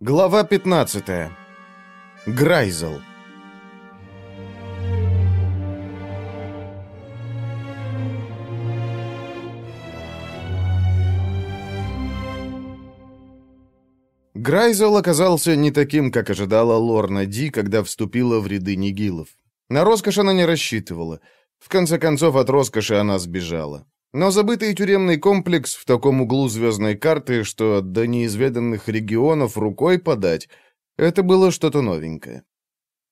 Глава 15. Грайзел. Грайзел оказался не таким, как ожидала Лорна Ди, когда вступила в ряды нигилов. На роскошь она не рассчитывала. В конце концов, от роскоши она сбежала. Но забытый тюремный комплекс в таком углу звездной карты, что до неизведанных регионов рукой подать, это было что-то новенькое.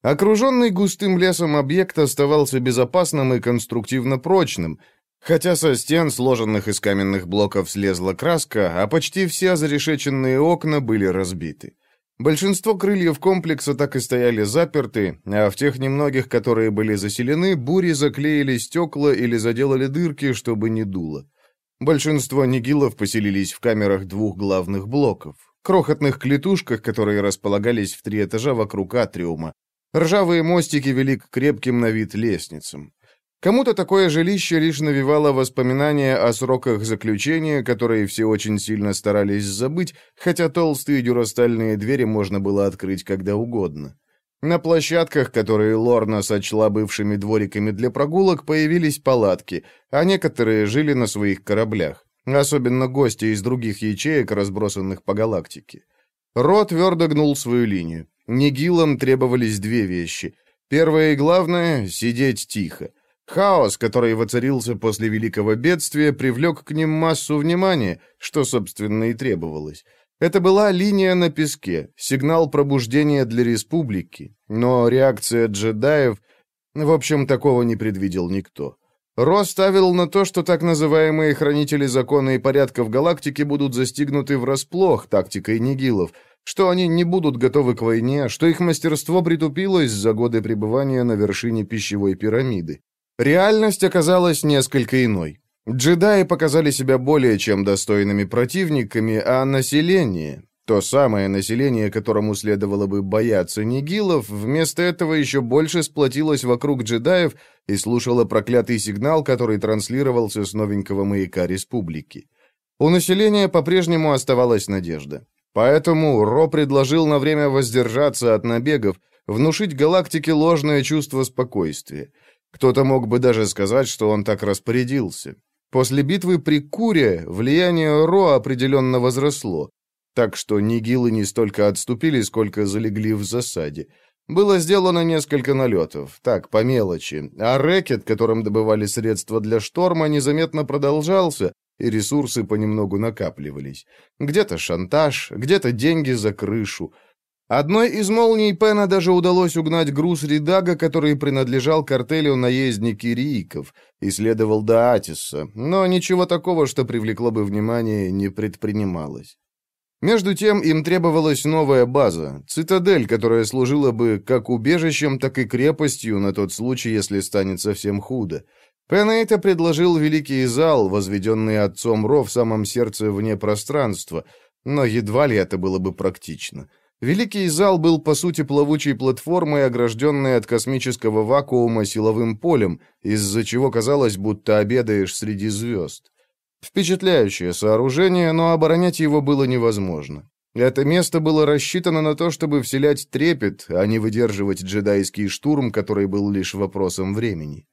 Окруженный густым лесом объект оставался безопасным и конструктивно прочным, хотя со стен, сложенных из каменных блоков, слезла краска, а почти все зарешеченные окна были разбиты. Большинство крыльев комплекса так и стояли заперты, а в тех немногих, которые были заселены, бури заклеили стекла или заделали дырки, чтобы не дуло. Большинство нигилов поселились в камерах двух главных блоков, крохотных клетушках, которые располагались в три этажа вокруг атриума. Ржавые мостики вели к крепким на вид лестницам. Кому-то такое жилище лишь навевало воспоминания о сроках заключения, которые все очень сильно старались забыть, хотя толстые дюрастальные двери можно было открыть когда угодно. На площадках, которые Лорна сочла бывшими двориками для прогулок, появились палатки, а некоторые жили на своих кораблях, особенно гости из других ячеек, разбросанных по галактике. Ро твердо гнул свою линию. Нигилам требовались две вещи. Первое и главное — сидеть тихо. Хаос, который воцарился после великого бедствия, привлек к ним массу внимания, что, собственно, и требовалось. Это была линия на песке, сигнал пробуждения для республики, но реакция джедаев... В общем, такого не предвидел никто. Ро ставил на то, что так называемые хранители закона и порядка в галактике будут застигнуты врасплох тактикой нигилов, что они не будут готовы к войне, что их мастерство притупилось за годы пребывания на вершине пищевой пирамиды. Реальность оказалась несколько иной. Джедаи показали себя более чем достойными противниками, а население, то самое население, которому следовало бы бояться нигилов, вместо этого еще больше сплотилось вокруг джедаев и слушало проклятый сигнал, который транслировался с новенького маяка республики. У населения по-прежнему оставалась надежда. Поэтому Ро предложил на время воздержаться от набегов, внушить галактике ложное чувство спокойствия – кто-то мог бы даже сказать, что он так распорядился. После битвы при Куре влияние Ро определенно возросло, так что нигилы не столько отступили, сколько залегли в засаде. Было сделано несколько налетов, так, по мелочи, а рэкет, которым добывали средства для шторма, незаметно продолжался, и ресурсы понемногу накапливались. Где-то шантаж, где-то деньги за крышу — Одной из молний Пена даже удалось угнать груз Ридага, который принадлежал картелю наездники Рииков, и следовал до Атиса, но ничего такого, что привлекло бы внимание, не предпринималось. Между тем им требовалась новая база, цитадель, которая служила бы как убежищем, так и крепостью на тот случай, если станет совсем худо. Пенейта предложил великий зал, возведенный отцом Ро в самом сердце вне пространства, но едва ли это было бы практично. Великий зал был, по сути, плавучей платформой, огражденной от космического вакуума силовым полем, из-за чего казалось, будто обедаешь среди звезд. Впечатляющее сооружение, но оборонять его было невозможно. Это место было рассчитано на то, чтобы вселять трепет, а не выдерживать джедайский штурм, который был лишь вопросом времени.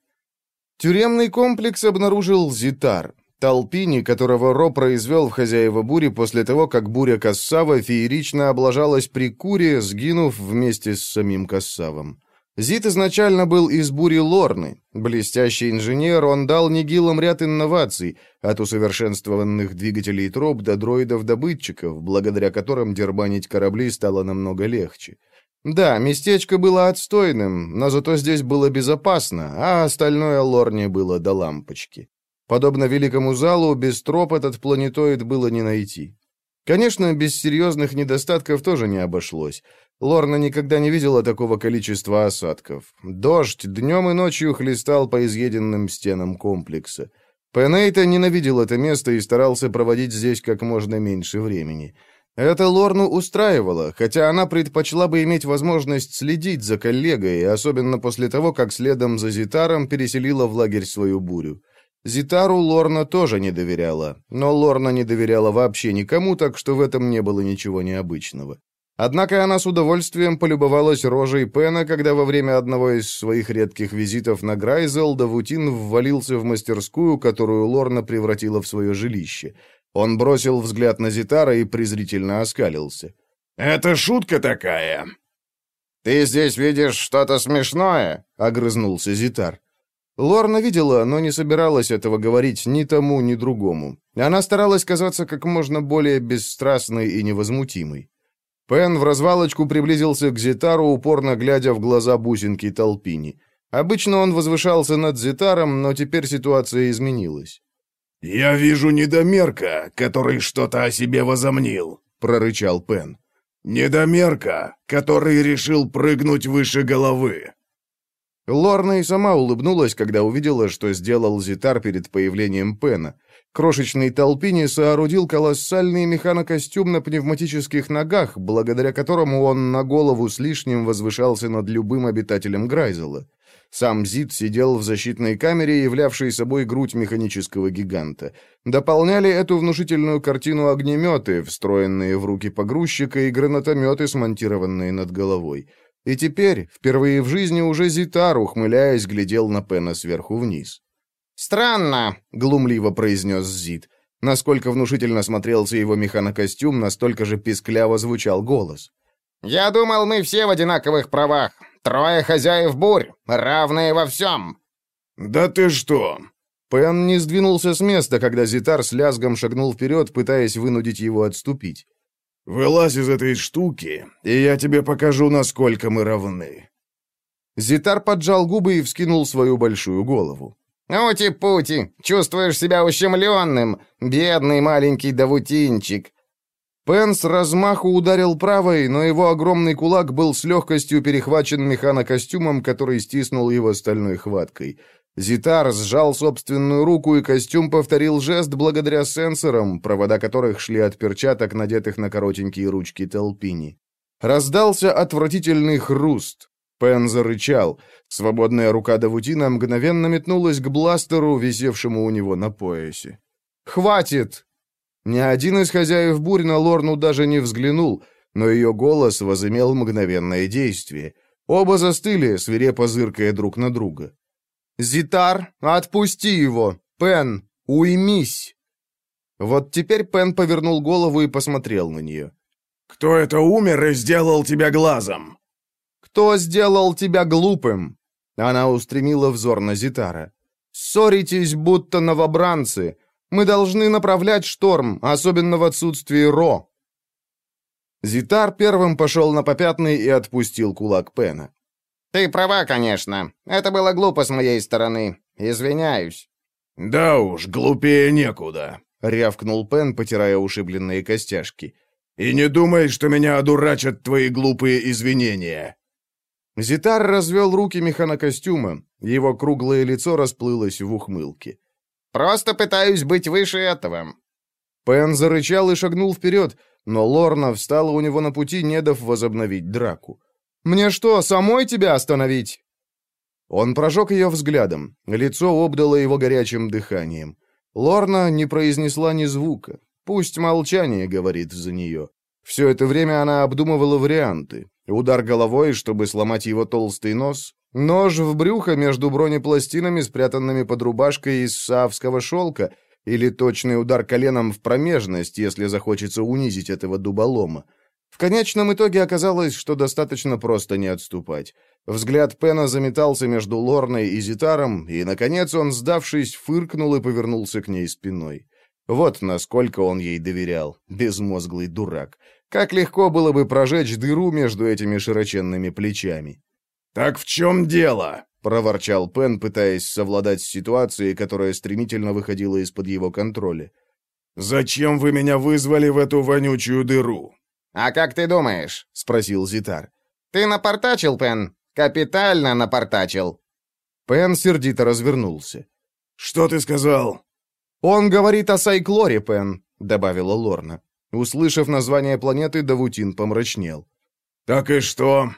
Тюремный комплекс обнаружил Зитар, Толпини, которого Ро произвел в хозяева бури после того, как буря Кассава феерично облажалась при Куре, сгинув вместе с самим Кассавом. Зит изначально был из бури Лорны. Блестящий инженер, он дал Нигилам ряд инноваций, от усовершенствованных двигателей троп до дроидов-добытчиков, благодаря которым дербанить корабли стало намного легче. Да, местечко было отстойным, но зато здесь было безопасно, а остальное Лорне было до лампочки. Подобно великому залу, без троп этот планетоид было не найти. Конечно, без серьезных недостатков тоже не обошлось. Лорна никогда не видела такого количества осадков. Дождь днем и ночью хлестал по изъеденным стенам комплекса. Пенейта ненавидел это место и старался проводить здесь как можно меньше времени. Это Лорну устраивало, хотя она предпочла бы иметь возможность следить за коллегой, особенно после того, как следом за Зитаром переселила в лагерь свою бурю. Зитару Лорна тоже не доверяла, но Лорна не доверяла вообще никому, так что в этом не было ничего необычного. Однако она с удовольствием полюбовалась рожей Пена, когда во время одного из своих редких визитов на Грайзел Давутин ввалился в мастерскую, которую Лорна превратила в свое жилище. Он бросил взгляд на Зитара и презрительно оскалился. «Это шутка такая!» «Ты здесь видишь что-то смешное?» — огрызнулся Зитар. Лорна видела, но не собиралась этого говорить ни тому, ни другому. Она старалась казаться как можно более бесстрастной и невозмутимой. Пен в развалочку приблизился к Зитару, упорно глядя в глаза бусинки Толпини. Обычно он возвышался над Зитаром, но теперь ситуация изменилась. «Я вижу недомерка, который что-то о себе возомнил», — прорычал Пен. «Недомерка, который решил прыгнуть выше головы». Лорна и сама улыбнулась, когда увидела, что сделал Зитар перед появлением Пена. Крошечный Толпини соорудил колоссальный механокостюм на пневматических ногах, благодаря которому он на голову с лишним возвышался над любым обитателем Грайзела. Сам Зит сидел в защитной камере, являвшей собой грудь механического гиганта. Дополняли эту внушительную картину огнеметы, встроенные в руки погрузчика, и гранатометы, смонтированные над головой. И теперь, впервые в жизни, уже Зитар, ухмыляясь, глядел на Пена сверху вниз. «Странно», — глумливо произнес Зид. Насколько внушительно смотрелся его механокостюм, настолько же пискляво звучал голос. «Я думал, мы все в одинаковых правах. Трое хозяев бурь, равные во всем». «Да ты что?» Пен не сдвинулся с места, когда Зитар с лязгом шагнул вперед, пытаясь вынудить его отступить. «Вылазь из этой штуки, и я тебе покажу, насколько мы равны». Зитар поджал губы и вскинул свою большую голову. «Ути-пути, чувствуешь себя ущемленным, бедный маленький Давутинчик». Пен с размаху ударил правой, но его огромный кулак был с легкостью перехвачен механокостюмом, который стиснул его стальной хваткой. Зитар сжал собственную руку, и костюм повторил жест благодаря сенсорам, провода которых шли от перчаток, надетых на коротенькие ручки Толпини. Раздался отвратительный хруст. Пен зарычал. Свободная рука Давутина мгновенно метнулась к бластеру, висевшему у него на поясе. «Хватит!» Ни один из хозяев бурь на Лорну даже не взглянул, но ее голос возымел мгновенное действие. Оба застыли, свирепо зыркая друг на друга. «Зитар, отпусти его! Пен, уймись!» Вот теперь Пен повернул голову и посмотрел на нее. «Кто это умер и сделал тебя глазом?» «Кто сделал тебя глупым?» Она устремила взор на Зитара. «Ссоритесь, будто новобранцы. Мы должны направлять шторм, особенно в отсутствии Ро». Зитар первым пошел на попятный и отпустил кулак Пена. «Ты права, конечно. Это было глупо с моей стороны. Извиняюсь». «Да уж, глупее некуда», — рявкнул Пен, потирая ушибленные костяшки. «И не думай, что меня одурачат твои глупые извинения». Зитар развел руки механокостюма. Его круглое лицо расплылось в ухмылке. «Просто пытаюсь быть выше этого». Пен зарычал и шагнул вперед, но Лорна встала у него на пути, не дав возобновить драку. «Мне что, самой тебя остановить?» Он прожег ее взглядом. Лицо обдало его горячим дыханием. Лорна не произнесла ни звука. Пусть молчание говорит за нее. Все это время она обдумывала варианты. Удар головой, чтобы сломать его толстый нос. Нож в брюхо между бронепластинами, спрятанными под рубашкой из савского шелка. Или точный удар коленом в промежность, если захочется унизить этого дуболома. В конечном итоге оказалось, что достаточно просто не отступать. Взгляд Пена заметался между Лорной и Зитаром, и, наконец, он, сдавшись, фыркнул и повернулся к ней спиной. Вот насколько он ей доверял, безмозглый дурак. Как легко было бы прожечь дыру между этими широченными плечами. «Так в чем дело?» — проворчал Пен, пытаясь совладать с ситуацией, которая стремительно выходила из-под его контроля. «Зачем вы меня вызвали в эту вонючую дыру?» «А как ты думаешь?» — спросил Зитар. «Ты напортачил, Пен? Капитально напортачил!» Пен сердито развернулся. «Что ты сказал?» «Он говорит о Сайклоре, Пен», — добавила Лорна. Услышав название планеты, Давутин помрачнел. «Так и что?»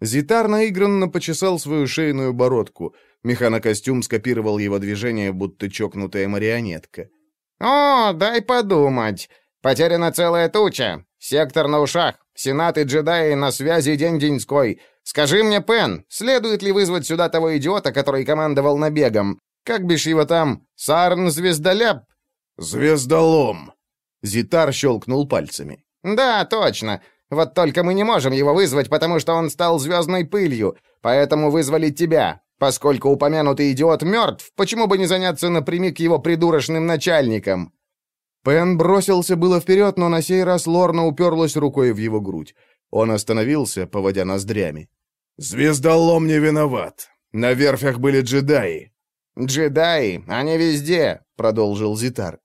Зитар наигранно почесал свою шейную бородку. Механокостюм скопировал его движение, будто чокнутая марионетка. «О, дай подумать. Потеряна целая туча. Сектор на ушах. Сенат и джедаи на связи день-деньской. Скажи мне, Пен, следует ли вызвать сюда того идиота, который командовал набегом? Как бишь его там? Сарн-звездоляп?» «Звездолом!» Зитар щелкнул пальцами. «Да, точно. Вот только мы не можем его вызвать, потому что он стал звездной пылью, поэтому вызвали тебя. Поскольку упомянутый идиот мертв, почему бы не заняться напрямик его придурочным начальником?» Пен бросился было вперед, но на сей раз Лорна уперлась рукой в его грудь. Он остановился, поводя ноздрями. «Звездолом не виноват. На верфях были джедаи». «Джедаи, они везде», — продолжил Зитар.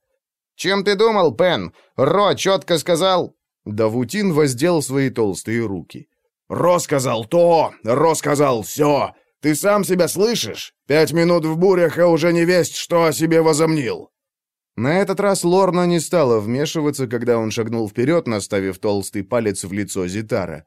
«Чем ты думал, Пен? Ро четко сказал...» Давутин воздел свои толстые руки. «Ро сказал то, Ро сказал все. Ты сам себя слышишь? Пять минут в бурях, а уже не весть, что о себе возомнил». На этот раз Лорна не стала вмешиваться, когда он шагнул вперед, наставив толстый палец в лицо Зитара.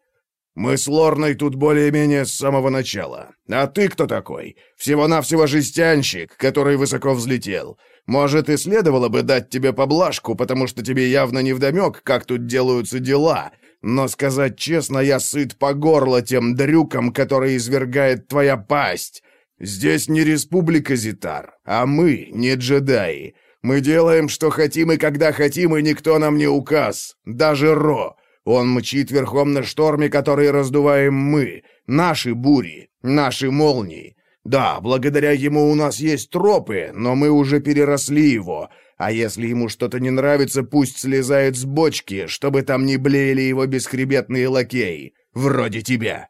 «Мы с Лорной тут более-менее с самого начала. А ты кто такой? Всего-навсего жестянщик, который высоко взлетел. Может, и следовало бы дать тебе поблажку, потому что тебе явно невдомек, как тут делаются дела. Но сказать честно, я сыт по горло тем дрюком, который извергает твоя пасть. Здесь не республика Зитар, а мы не джедаи. Мы делаем, что хотим и когда хотим, и никто нам не указ. Даже Ро. Он мчит верхом на шторме, который раздуваем мы. Наши бури, наши молнии. Да, благодаря ему у нас есть тропы, но мы уже переросли его. А если ему что-то не нравится, пусть слезает с бочки, чтобы там не блеяли его бесхребетные лакеи, вроде тебя.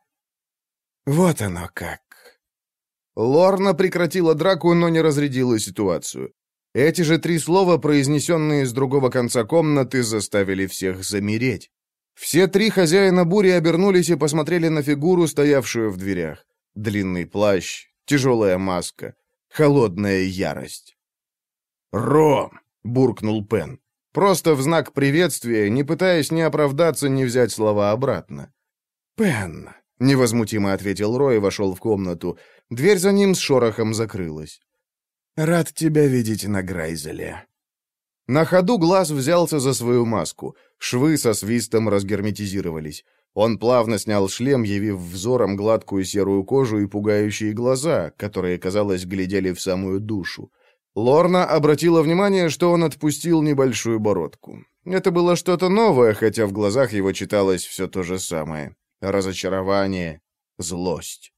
Вот оно как. Лорна прекратила драку, но не разрядила ситуацию. Эти же три слова, произнесенные с другого конца комнаты, заставили всех замереть. Все три хозяина бури обернулись и посмотрели на фигуру, стоявшую в дверях. Длинный плащ, тяжелая маска, холодная ярость. «Ром!» — буркнул Пен. Просто в знак приветствия, не пытаясь ни оправдаться, ни взять слова обратно. «Пен!» — невозмутимо ответил Рой и вошел в комнату. Дверь за ним с шорохом закрылась. «Рад тебя видеть на Грайзеле». На ходу глаз взялся за свою маску. Швы со свистом разгерметизировались. Он плавно снял шлем, явив взором гладкую серую кожу и пугающие глаза, которые, казалось, глядели в самую душу. Лорна обратила внимание, что он отпустил небольшую бородку. Это было что-то новое, хотя в глазах его читалось все то же самое. Разочарование, злость.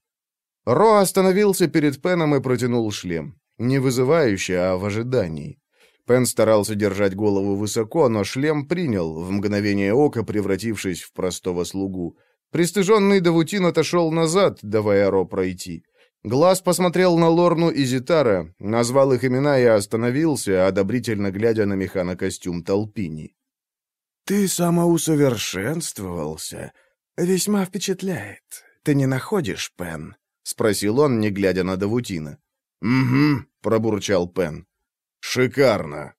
Ро остановился перед Пеном и протянул шлем. Не вызывающе, а в ожидании. Пен старался держать голову высоко, но шлем принял, в мгновение ока превратившись в простого слугу. Пристыженный Давутин отошел назад, давая Ро пройти. Глаз посмотрел на Лорну и Зитара, назвал их имена и остановился, одобрительно глядя на механокостюм Толпини. «Ты самоусовершенствовался. Весьма впечатляет. Ты не находишь, Пен?» — спросил он, не глядя на Давутина. «Угу», — пробурчал Пен. «Шикарно!»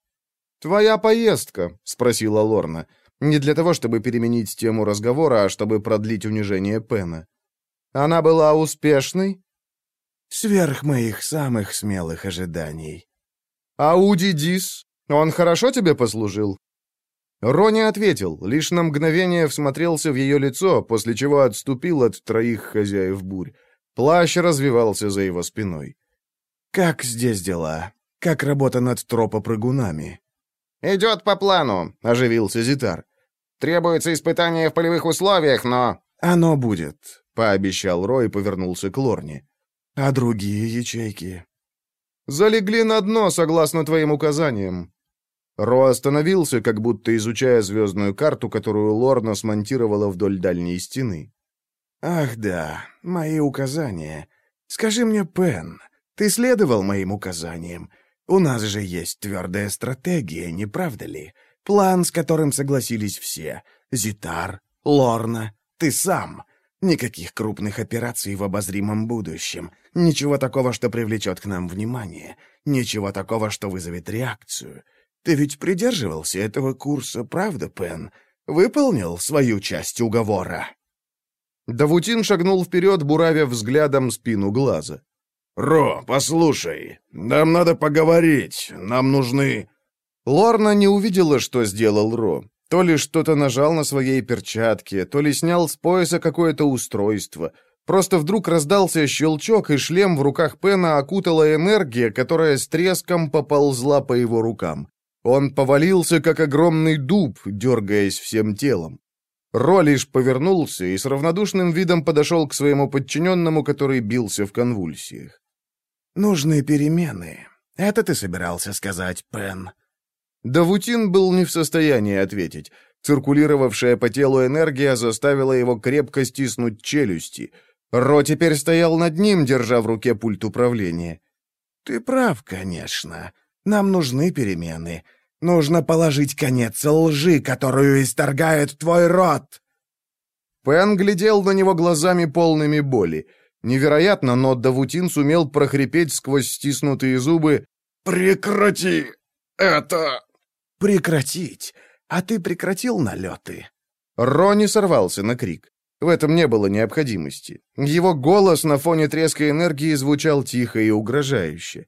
«Твоя поездка?» — спросила Лорна. Не для того, чтобы переменить тему разговора, а чтобы продлить унижение Пена. «Она была успешной?» «Сверх моих самых смелых ожиданий». «Ауди Дис? Он хорошо тебе послужил?» Рони ответил, лишь на мгновение всмотрелся в ее лицо, после чего отступил от троих хозяев бурь. Плащ развивался за его спиной. «Как здесь дела?» Как работа над тропопрыгунами?» «Идет по плану», — оживился Зитар. «Требуется испытание в полевых условиях, но...» «Оно будет», — пообещал Рой и повернулся к Лорне. «А другие ячейки?» «Залегли на дно, согласно твоим указаниям». Ро остановился, как будто изучая звездную карту, которую Лорна смонтировала вдоль дальней стены. «Ах да, мои указания. Скажи мне, Пен, ты следовал моим указаниям? У нас же есть твердая стратегия, не правда ли? План, с которым согласились все. Зитар, Лорна, ты сам. Никаких крупных операций в обозримом будущем. Ничего такого, что привлечет к нам внимание. Ничего такого, что вызовет реакцию. Ты ведь придерживался этого курса, правда, Пен? Выполнил свою часть уговора?» Давутин шагнул вперед, буравя взглядом спину глаза. «Ро, послушай, нам надо поговорить, нам нужны...» Лорна не увидела, что сделал Ро. То ли что-то нажал на своей перчатке, то ли снял с пояса какое-то устройство. Просто вдруг раздался щелчок, и шлем в руках Пена окутала энергия, которая с треском поползла по его рукам. Он повалился, как огромный дуб, дергаясь всем телом. Ро лишь повернулся и с равнодушным видом подошел к своему подчиненному, который бился в конвульсиях. «Нужны перемены. Это ты собирался сказать, Пен?» Давутин был не в состоянии ответить. Циркулировавшая по телу энергия заставила его крепко стиснуть челюсти. Ро теперь стоял над ним, держа в руке пульт управления. «Ты прав, конечно. Нам нужны перемены. Нужно положить конец лжи, которую исторгает твой род!» Пен глядел на него глазами полными боли. Невероятно, но Давутин сумел прохрипеть сквозь стиснутые зубы «Прекрати это!» «Прекратить! А ты прекратил налеты?» Рони сорвался на крик. В этом не было необходимости. Его голос на фоне треска энергии звучал тихо и угрожающе.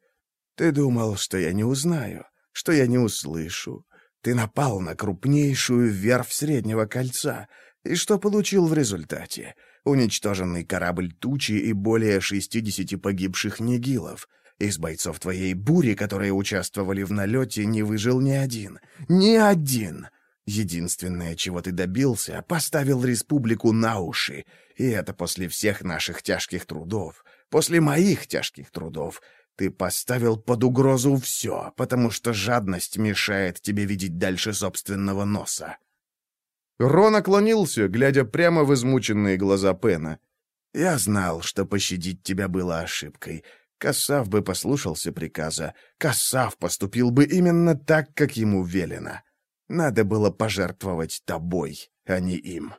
«Ты думал, что я не узнаю, что я не услышу. Ты напал на крупнейшую верфь Среднего Кольца. И что получил в результате? Уничтоженный корабль Тучи и более 60 погибших нигилов. Из бойцов твоей бури, которые участвовали в налете, не выжил ни один. Ни один! Единственное, чего ты добился, поставил республику на уши. И это после всех наших тяжких трудов. После моих тяжких трудов. Ты поставил под угрозу все, потому что жадность мешает тебе видеть дальше собственного носа. Рон наклонился, глядя прямо в измученные глаза Пена. «Я знал, что пощадить тебя было ошибкой. Кассав бы послушался приказа. Кассав поступил бы именно так, как ему велено. Надо было пожертвовать тобой, а не им.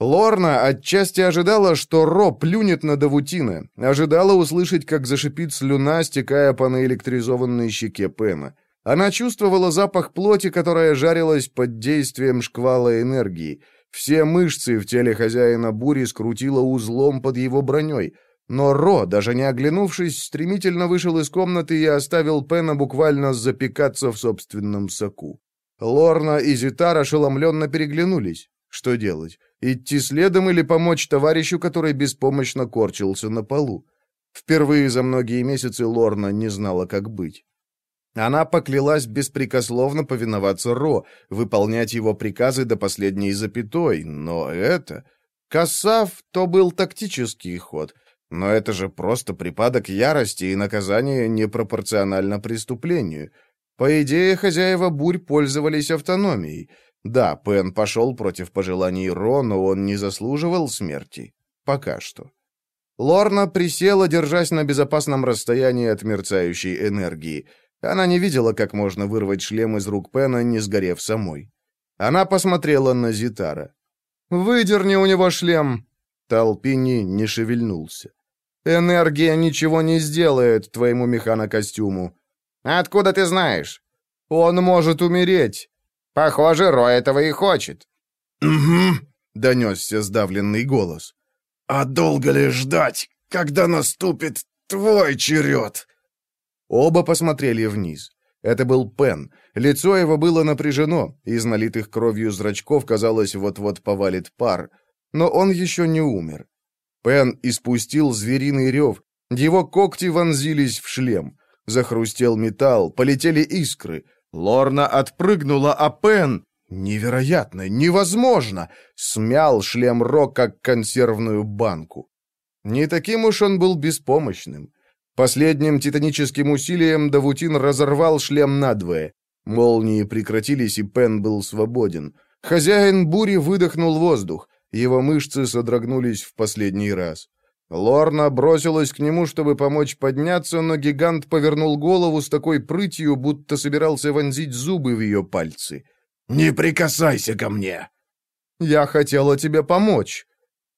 Лорна отчасти ожидала, что Ро плюнет на Давутина, ожидала услышать, как зашипит слюна, стекая по наэлектризованной щеке Пена. Она чувствовала запах плоти, которая жарилась под действием шквала энергии. Все мышцы в теле хозяина бури скрутило узлом под его броней — но Ро, даже не оглянувшись, стремительно вышел из комнаты и оставил Пена буквально запекаться в собственном соку. Лорна и Зитар ошеломленно переглянулись. Что делать? Идти следом или помочь товарищу, который беспомощно корчился на полу? Впервые за многие месяцы Лорна не знала, как быть. Она поклялась беспрекословно повиноваться Ро, выполнять его приказы до последней запятой, но это... Кассав — то был тактический ход — но это же просто припадок ярости, и наказание непропорционально преступлению. По идее, хозяева бурь пользовались автономией. Да, Пен пошел против пожеланий Ро, но он не заслуживал смерти. Пока что. Лорна присела, держась на безопасном расстоянии от мерцающей энергии. Она не видела, как можно вырвать шлем из рук Пена, не сгорев самой. Она посмотрела на Зитара. «Выдерни у него шлем!» Толпини не шевельнулся. Энергия ничего не сделает твоему механокостюму. Откуда ты знаешь? Он может умереть. Похоже, Ро этого и хочет. Угу, донесся сдавленный голос. А долго ли ждать, когда наступит твой черед? Оба посмотрели вниз. Это был Пен. Лицо его было напряжено, из налитых кровью зрачков, казалось, вот-вот повалит пар. Но он еще не умер. Пен испустил звериный рев. Его когти вонзились в шлем. Захрустел металл, полетели искры. Лорна отпрыгнула, а Пен... Невероятно, невозможно! Смял шлем Ро, как консервную банку. Не таким уж он был беспомощным. Последним титаническим усилием Давутин разорвал шлем надвое. Молнии прекратились, и Пен был свободен. Хозяин бури выдохнул воздух. Его мышцы содрогнулись в последний раз. Лорна бросилась к нему, чтобы помочь подняться, но гигант повернул голову с такой прытью, будто собирался вонзить зубы в ее пальцы. «Не прикасайся ко мне!» «Я хотела тебе помочь».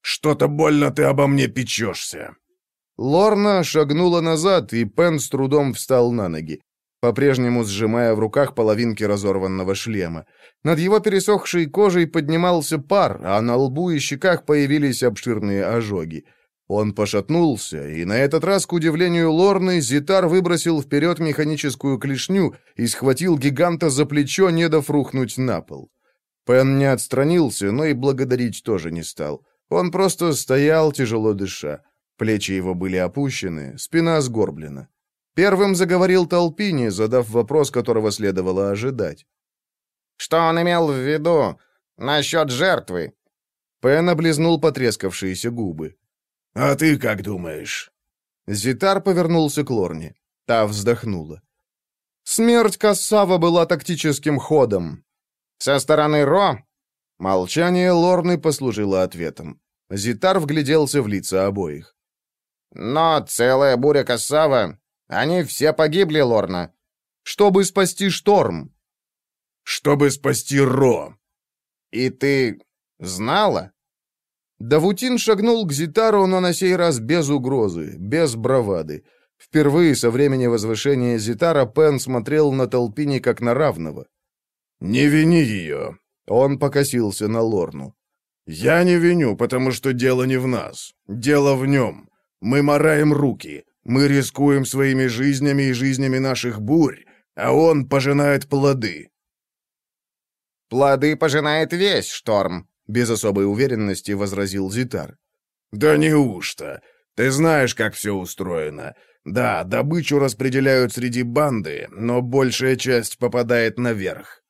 «Что-то больно ты обо мне печешься». Лорна шагнула назад, и Пен с трудом встал на ноги по-прежнему сжимая в руках половинки разорванного шлема. Над его пересохшей кожей поднимался пар, а на лбу и щеках появились обширные ожоги. Он пошатнулся, и на этот раз, к удивлению Лорны, Зитар выбросил вперед механическую клешню и схватил гиганта за плечо, не дав рухнуть на пол. Пен не отстранился, но и благодарить тоже не стал. Он просто стоял, тяжело дыша. Плечи его были опущены, спина сгорблена. Первым заговорил Толпини, задав вопрос, которого следовало ожидать. «Что он имел в виду насчет жертвы?» Пен облизнул потрескавшиеся губы. «А ты как думаешь?» Зитар повернулся к Лорне. Та вздохнула. Смерть Кассава была тактическим ходом. Со стороны Ро? Молчание Лорны послужило ответом. Зитар вгляделся в лица обоих. Но целая буря Кассава... Они все погибли, Лорна. Чтобы спасти Шторм. Чтобы спасти Ро. И ты знала? Давутин шагнул к Зитару, но на сей раз без угрозы, без бравады. Впервые со времени возвышения Зитара Пен смотрел на Толпини как на равного. «Не вини ее!» Он покосился на Лорну. «Я не виню, потому что дело не в нас. Дело в нем. Мы мораем руки. Мы рискуем своими жизнями и жизнями наших бурь, а он пожинает плоды». «Плоды пожинает весь шторм», — без особой уверенности возразил Зитар. «Да неужто? Ты знаешь, как все устроено. Да, добычу распределяют среди банды, но большая часть попадает наверх».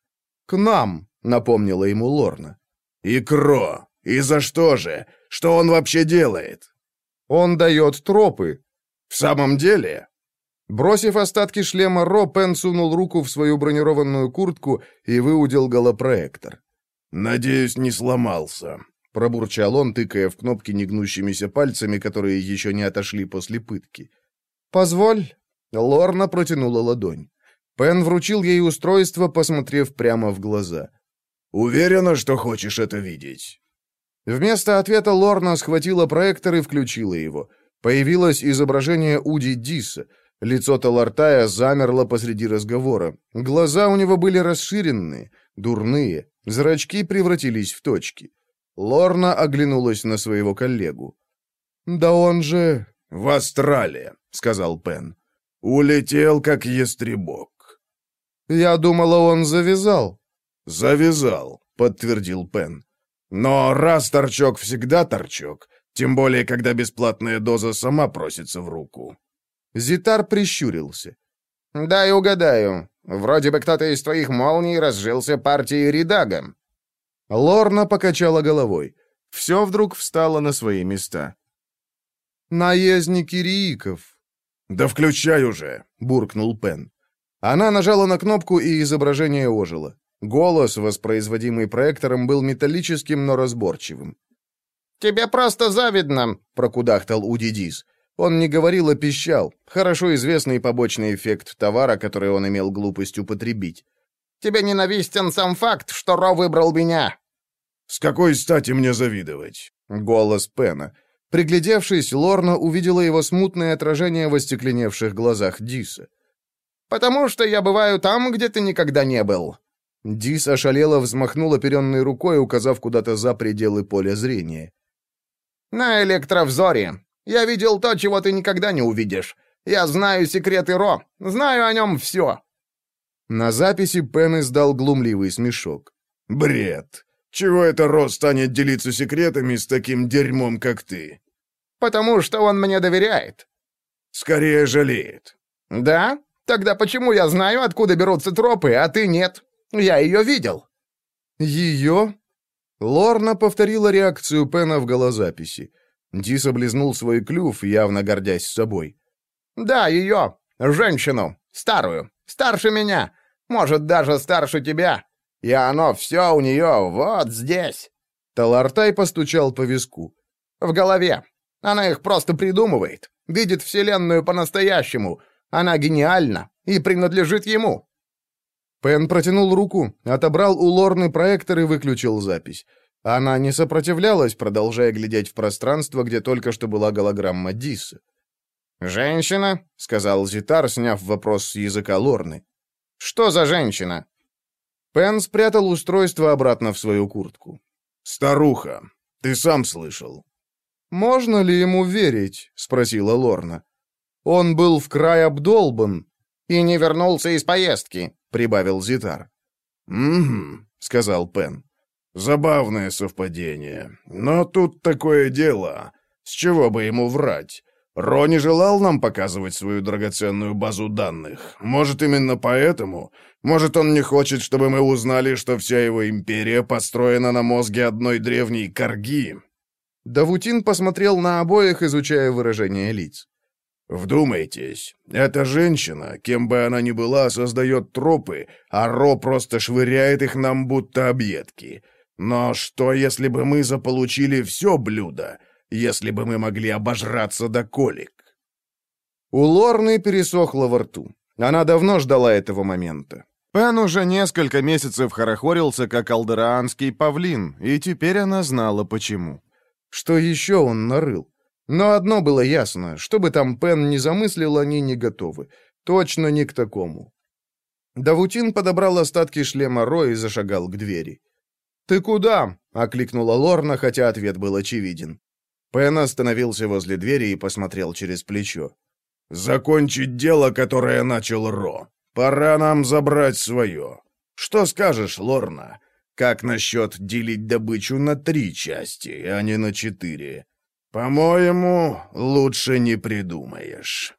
«К нам», — напомнила ему Лорна. «И Кро. И за что же? Что он вообще делает?» «Он дает тропы». «В самом деле?» Бросив остатки шлема Ро, Пен сунул руку в свою бронированную куртку и выудил голопроектор. «Надеюсь, не сломался», — пробурчал он, тыкая в кнопки негнущимися пальцами, которые еще не отошли после пытки. «Позволь». Лорна протянула ладонь. Пен вручил ей устройство, посмотрев прямо в глаза. «Уверена, что хочешь это видеть?» Вместо ответа Лорна схватила проектор и включила его. Появилось изображение Уди Диса. Лицо Талартая замерло посреди разговора. Глаза у него были расширенные, дурные, Зрачки превратились в точки. Лорна оглянулась на своего коллегу. «Да он же...» «В Астрале», — сказал Пен. «Улетел, как ястребок». «Я думала, он завязал». «Завязал», — подтвердил Пен. «Но раз торчок всегда торчок, тем более, когда бесплатная доза сама просится в руку». Зитар прищурился. «Дай угадаю. Вроде бы кто-то из твоих молний разжился партией Ридага». Лорна покачала головой. Все вдруг встало на свои места. «Наездники Рииков». «Да включай уже!» — буркнул Пен. Она нажала на кнопку, и изображение ожило. Голос, воспроизводимый проектором, был металлическим, но разборчивым. «Тебе просто завидно!» — прокудахтал Удидис. Он не говорил, а пищал. Хорошо известный побочный эффект товара, который он имел глупость употребить. «Тебе ненавистен сам факт, что Ро выбрал меня!» «С какой стати мне завидовать?» Голос Пена. Приглядевшись, Лорна увидела его смутное отражение в остекленевших глазах Диса. «Потому что я бываю там, где ты никогда не был». Дис ошалело взмахнул оперенной рукой, указав куда-то за пределы поля зрения. «На электровзоре. Я видел то, чего ты никогда не увидишь. Я знаю секреты Ро, знаю о нем все». На записи Пен издал глумливый смешок. «Бред! Чего это Ро станет делиться секретами с таким дерьмом, как ты?» «Потому что он мне доверяет». «Скорее жалеет». «Да? Тогда почему я знаю, откуда берутся тропы, а ты нет? Я ее видел». «Ее?» Лорна повторила реакцию Пена в голозаписи. Дис облизнул свой клюв, явно гордясь собой. «Да, ее. Женщину. Старую. Старше меня. Может, даже старше тебя. И оно все у нее вот здесь». Талартай постучал по виску. «В голове. Она их просто придумывает. Видит Вселенную по-настоящему. Она гениальна и принадлежит ему». Пен протянул руку, отобрал у Лорны проектор и выключил запись. Она не сопротивлялась, продолжая глядеть в пространство, где только что была голограмма Диса. «Женщина?» — сказал Зитар, сняв вопрос с языка Лорны. «Что за женщина?» Пен спрятал устройство обратно в свою куртку. «Старуха, ты сам слышал». «Можно ли ему верить?» — спросила Лорна. «Он был в край обдолбан». «И не вернулся из поездки», — прибавил Зитар. «Угу», — сказал Пен. Забавное совпадение. Но тут такое дело. С чего бы ему врать? Ро не желал нам показывать свою драгоценную базу данных. Может, именно поэтому? Может, он не хочет, чтобы мы узнали, что вся его империя построена на мозге одной древней корги?» Давутин посмотрел на обоих, изучая выражение лиц. «Вдумайтесь, эта женщина, кем бы она ни была, создает тропы, а Ро просто швыряет их нам будто объедки. Но что, если бы мы заполучили все блюдо?» если бы мы могли обожраться до колик. У Лорны пересохло во рту. Она давно ждала этого момента. Пен уже несколько месяцев хорохорился, как алдераанский павлин, и теперь она знала, почему. Что еще он нарыл? Но одно было ясно, что бы там Пен не замыслил, они не готовы. Точно не к такому. Давутин подобрал остатки шлема Ро и зашагал к двери. «Ты куда?» — окликнула Лорна, хотя ответ был очевиден. Пен остановился возле двери и посмотрел через плечо. «Закончить дело, которое начал Ро. Пора нам забрать свое. Что скажешь, Лорна? Как насчет делить добычу на три части, а не на четыре? По-моему, лучше не придумаешь».